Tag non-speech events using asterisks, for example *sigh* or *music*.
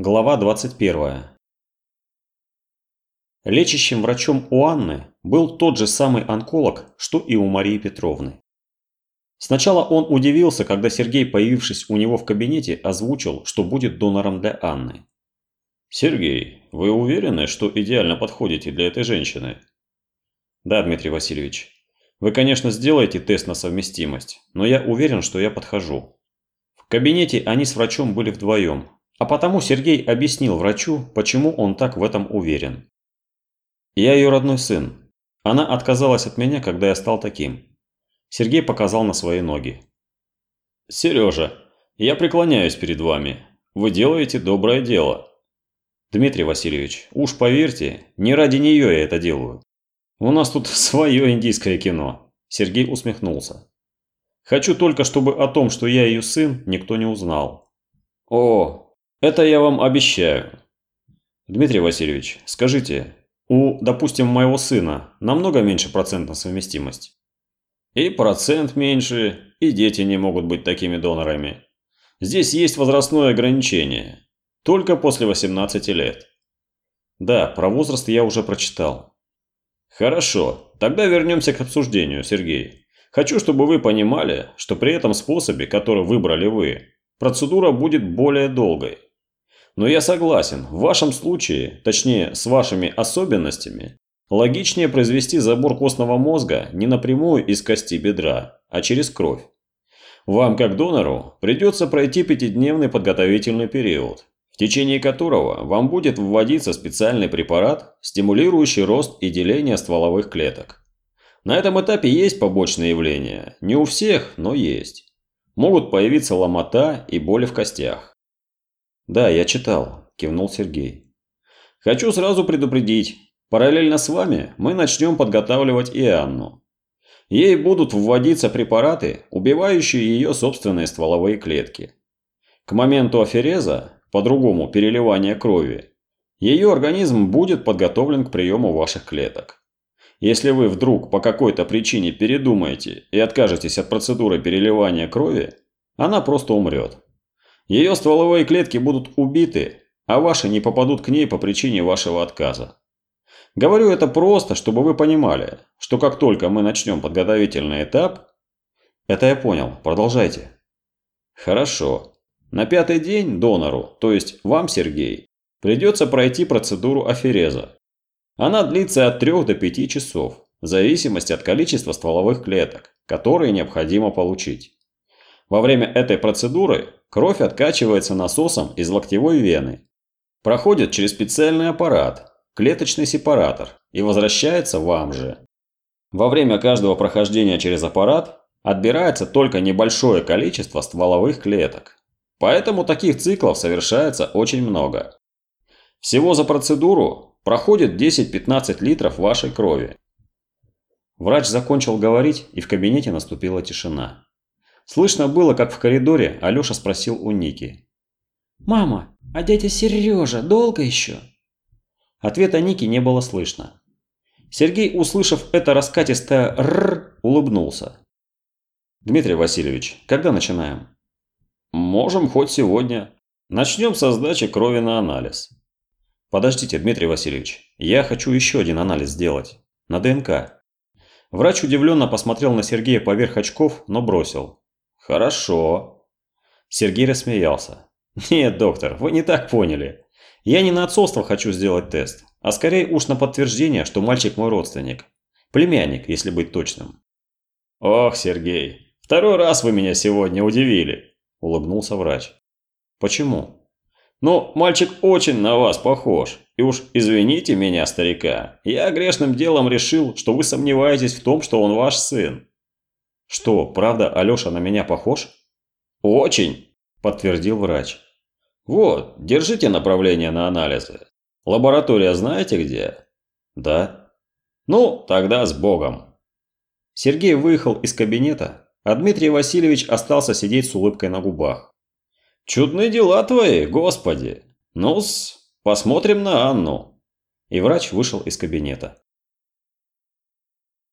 Глава 21. Лечащим врачом у Анны был тот же самый онколог, что и у Марии Петровны. Сначала он удивился, когда Сергей, появившись у него в кабинете, озвучил, что будет донором для Анны. «Сергей, вы уверены, что идеально подходите для этой женщины?» «Да, Дмитрий Васильевич. Вы, конечно, сделаете тест на совместимость, но я уверен, что я подхожу». В кабинете они с врачом были вдвоем, а потому Сергей объяснил врачу, почему он так в этом уверен. Я ее родной сын. Она отказалась от меня, когда я стал таким. Сергей показал на свои ноги. «Сережа, я преклоняюсь перед вами. Вы делаете доброе дело». «Дмитрий Васильевич, уж поверьте, не ради нее я это делаю. У нас тут *laughs* свое индийское кино». Сергей усмехнулся. «Хочу только, чтобы о том, что я ее сын, никто не узнал». «О, это я вам обещаю». «Дмитрий Васильевич, скажите, у, допустим, моего сына намного меньше процентная совместимость. И процент меньше, и дети не могут быть такими донорами. Здесь есть возрастное ограничение. Только после 18 лет. Да, про возраст я уже прочитал. Хорошо, тогда вернемся к обсуждению, Сергей. Хочу, чтобы вы понимали, что при этом способе, который выбрали вы, процедура будет более долгой. Но я согласен, в вашем случае, точнее с вашими особенностями, логичнее произвести забор костного мозга не напрямую из кости бедра, а через кровь. Вам, как донору, придется пройти пятидневный подготовительный период, в течение которого вам будет вводиться специальный препарат, стимулирующий рост и деление стволовых клеток. На этом этапе есть побочные явления, не у всех, но есть. Могут появиться ломота и боли в костях. «Да, я читал», – кивнул Сергей. «Хочу сразу предупредить. Параллельно с вами мы начнем подготавливать и Анну. Ей будут вводиться препараты, убивающие ее собственные стволовые клетки. К моменту афереза, по-другому переливания крови, ее организм будет подготовлен к приему ваших клеток. Если вы вдруг по какой-то причине передумаете и откажетесь от процедуры переливания крови, она просто умрет. Ее стволовые клетки будут убиты, а ваши не попадут к ней по причине вашего отказа. Говорю это просто, чтобы вы понимали, что как только мы начнем подготовительный этап... Это я понял, продолжайте. Хорошо. На пятый день донору, то есть вам, Сергей, придется пройти процедуру афереза. Она длится от 3 до 5 часов, в зависимости от количества стволовых клеток, которые необходимо получить. Во время этой процедуры кровь откачивается насосом из локтевой вены, проходит через специальный аппарат, клеточный сепаратор, и возвращается вам же. Во время каждого прохождения через аппарат отбирается только небольшое количество стволовых клеток. Поэтому таких циклов совершается очень много. Всего за процедуру проходит 10-15 литров вашей крови. Врач закончил говорить, и в кабинете наступила тишина. Слышно было, как в коридоре Алёша спросил у Ники. «Мама, а дядя Сережа долго еще?» Ответа Ники не было слышно. Сергей, услышав это раскатистое «рррр», улыбнулся. «Дмитрий Васильевич, когда начинаем?» «Можем хоть сегодня. Начнем со сдачи крови на анализ». «Подождите, Дмитрий Васильевич, я хочу еще один анализ сделать. На ДНК». Врач удивленно посмотрел на Сергея поверх очков, но бросил. «Хорошо». Сергей рассмеялся. «Нет, доктор, вы не так поняли. Я не на отцовство хочу сделать тест, а скорее уж на подтверждение, что мальчик мой родственник. Племянник, если быть точным». «Ох, Сергей, второй раз вы меня сегодня удивили», – улыбнулся врач. «Почему?» «Ну, мальчик очень на вас похож. И уж извините меня, старика, я грешным делом решил, что вы сомневаетесь в том, что он ваш сын. «Что, правда, Алёша на меня похож?» «Очень», – подтвердил врач. «Вот, держите направление на анализы. Лаборатория знаете где?» «Да». «Ну, тогда с Богом». Сергей выехал из кабинета, а Дмитрий Васильевич остался сидеть с улыбкой на губах. «Чудные дела твои, господи! Ну-с, посмотрим на Анну». И врач вышел из кабинета.